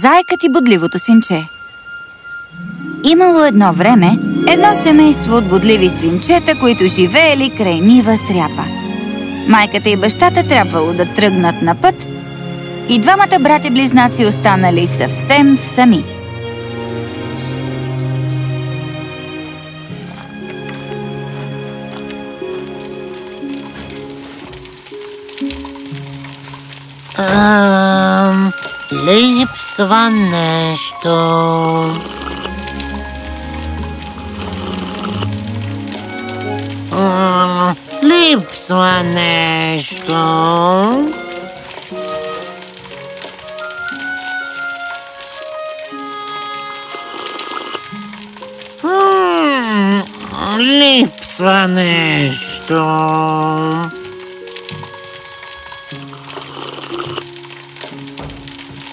Зайкът и бодливото свинче Имало едно време едно семейство от бодливи свинчета, които живеели край нива с ряпа. Майката и бащата трябвало да тръгнат на път и двамата брати-близнаци останали съвсем сами. Ам, липсва нещо. Липсва нещо. Липсва нещо.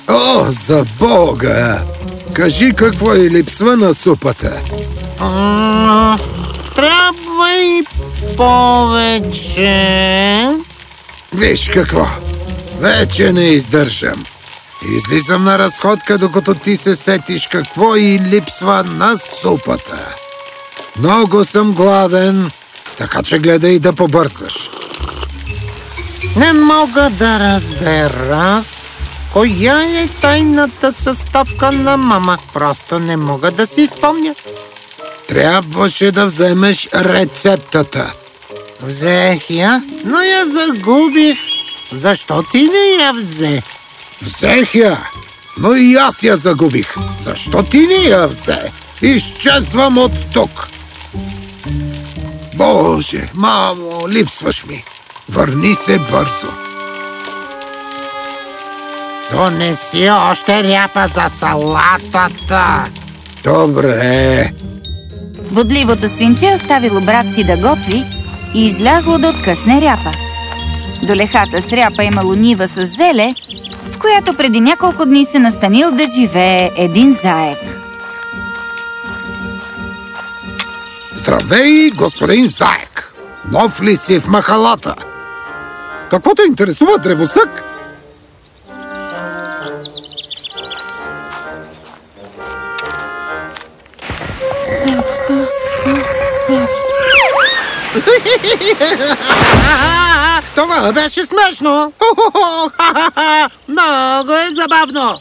О, за Бога! Кажи какво и липсва на супата. Трябва и повече. Виж какво. Вече не издържам. Излизам на разходка, докато ти се сетиш какво и липсва на супата. Много съм гладен, така че гледай да побързаш. Не мога да разбера коя е тайната съставка на мама. Просто не мога да си спомня. Трябваше да вземеш рецептата. Взех я, но я загубих. Защо ти не я взе? Взех я, но и аз я загубих. Защо ти не я взе? Изчезвам от тук. Боже, мамо, липсваш ми. Върни се бързо. Донеси още ряпа за салатата. Добре. Бодливото свинче оставило брат си да готви и излязло да откъсне ряпа. До лехата с ряпа имало нива с зеле, в която преди няколко дни се настанил да живее един заек. Здравей, господин Заек. Нов ли си в махалата? Какво те интересува, древосък? Това беше смешно. Хо-хо-хо, ха-ха-ха. Много е забавно.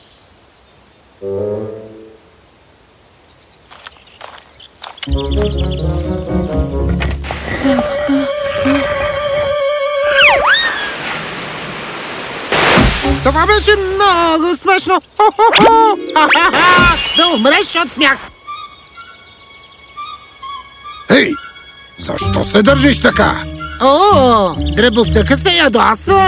Това беше много смешно. Хо-хо-хо, ха-ха-ха. Да умреш от смях. Ей, защо се държиш така? О, дребосъка се ядоса.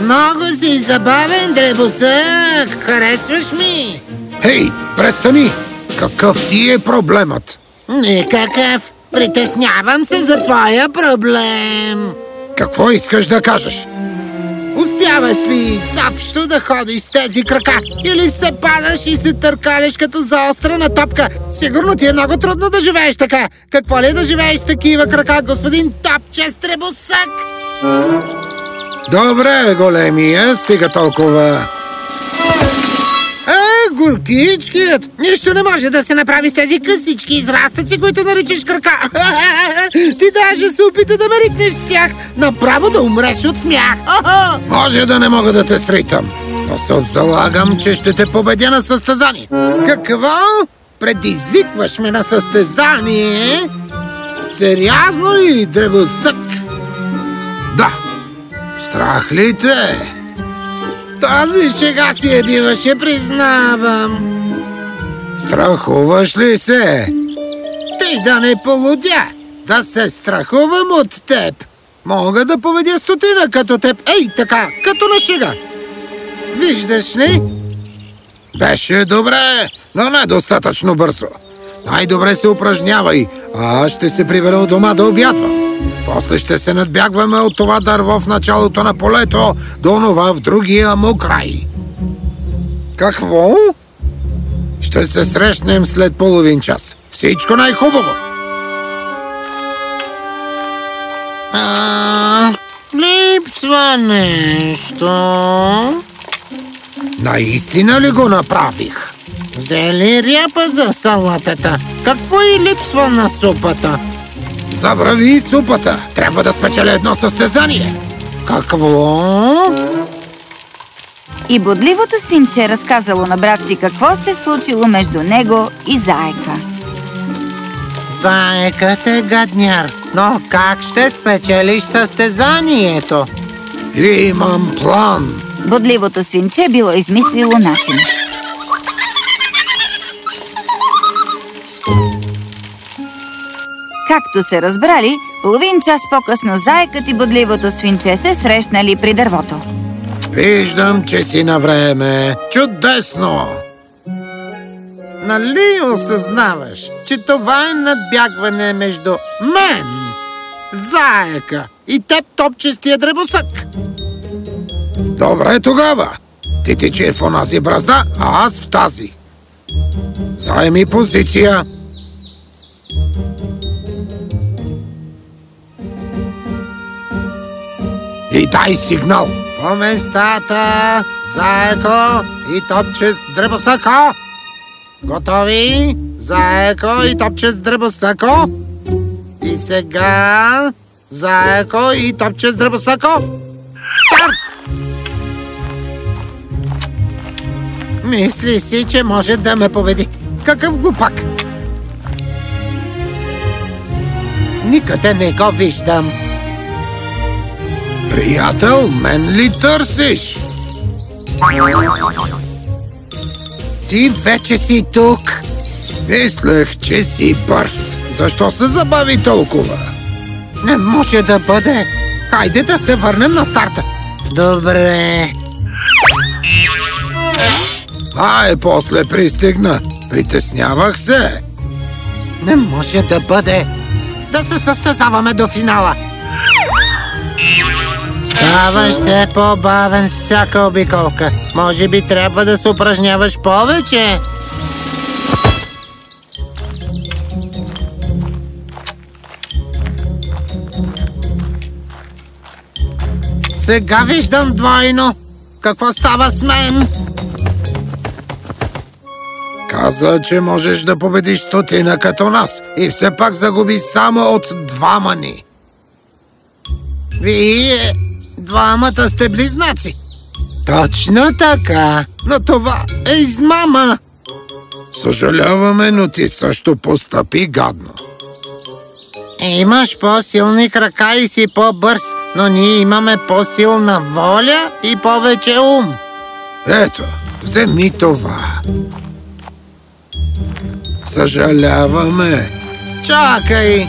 Много си забавен, дребосък. Харесваш ми? Хей, престани! Какъв ти е проблемът? Никакъв. Притеснявам се за твоя проблем. Какво искаш да кажеш? Успяваш ли изобщо да ходиш с тези крака? Или все падаш и се търкаляш като заострена топка? Сигурно ти е много трудно да живееш така. Какво ли е да живееш с такива крака, господин Топчест Требосък? Добре, големия, стига толкова. Горкичкият! Нищо не може да се направи с тези късички израстъци, които наричаш крака. Ти даже се опита да ме ритнеш с тях. Направо да умреш от смях. Може да не мога да те сритам, но се залагам, че ще те победя на състезание. Какво? Предизвикваш ме на състезание? Сериозно ли, дребосък? Да, страх ли те? Този шега си е биваше, признавам. Страхуваш ли се? Ти да не полудя, да се страхувам от теб. Мога да поведя стотина като теб. Ей, така, като на шега. Виждаш ли? Беше добре, но не достатъчно бързо. Най-добре се упражнявай, а аз ще се прибера от дома да обядвам. После ще се надбягваме от това дърво в началото на полето до онова в другия му край. Какво? Ще се срещнем след половин час. Всичко най-хубаво! А, липсва нещо. Наистина ли го направих? Взели ряпа за салатата. Какво и липсва на супата? Забрави супата. Трябва да спечеля едно състезание. Какво? И бодливото свинче разказало на брат си какво се случило между него и заека. Заекът е гадняр, но как ще спечелиш състезанието? Имам план. Бодливото свинче било измислило начин. Както се разбрали, половин час по-късно заекът и бодливото свинче се срещнали при дървото. Виждам, че си на време. Чудесно! Нали осъзнаваш, че това е надбягване между мен, заека и теб топчестия дребосък? Добре тогава. Ти тече в онази бразда, а аз в тази. Заеми позиция. И дай сигнал. По местата, заеко и топчест дребосъко. Готови? Заеко и топчест дребосъко. И сега, заеко и топчест дребосъко. Старт! Мисли си, че може да ме победи. Какъв глупак! Никъде не го виждам. Приятел, мен ли търсиш? Ти вече си тук. Мислех, че си бърз. Защо се забави толкова? Не може да бъде. Хайде да се върнем на старта. Добре. Ай, после пристигна. Притеснявах се. Не може да бъде. Да се състезаваме до финала. Ставаш все по-бавен с всяка обиколка. Може би трябва да се упражняваш повече. Сега виждам двойно. Какво става с мен? Каза, че можеш да победиш стотина като нас и все пак загуби само от двама ни. Вие двамата сте близнаци. Точно така. Но това е измама. Съжаляваме, но ти също постъпи гадно. Имаш по-силни крака и си по-бърз, но ние имаме по-силна воля и повече ум. Ето, вземи това. Съжаляваме. Чакай!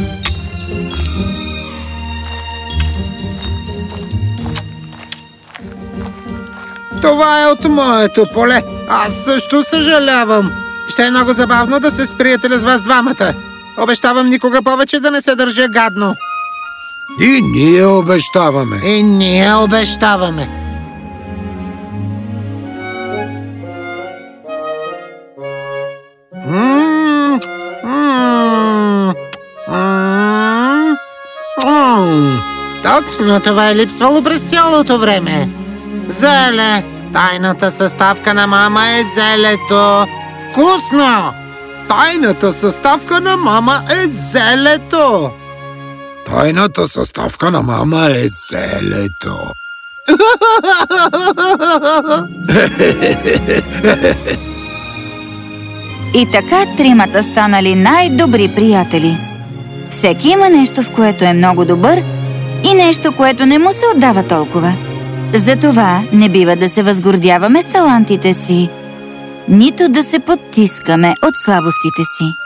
Това е от моето поле. Аз също съжалявам. Ще е много забавно да се сприятеля с вас двамата. Обещавам никога повече да не се държа гадно. И ние обещаваме. И ние обещаваме. М, м. Точно това е липсвало през цялото време. Зеле! Тайната съставка на мама е зелето. Вкусно! Тайната съставка на мама е зелето. Тайната съставка на мама е зелето. И така тримата станали най-добри приятели. Всеки има нещо, в което е много добър и нещо, което не му се отдава толкова. Затова не бива да се възгордяваме с талантите си, нито да се потискаме от слабостите си.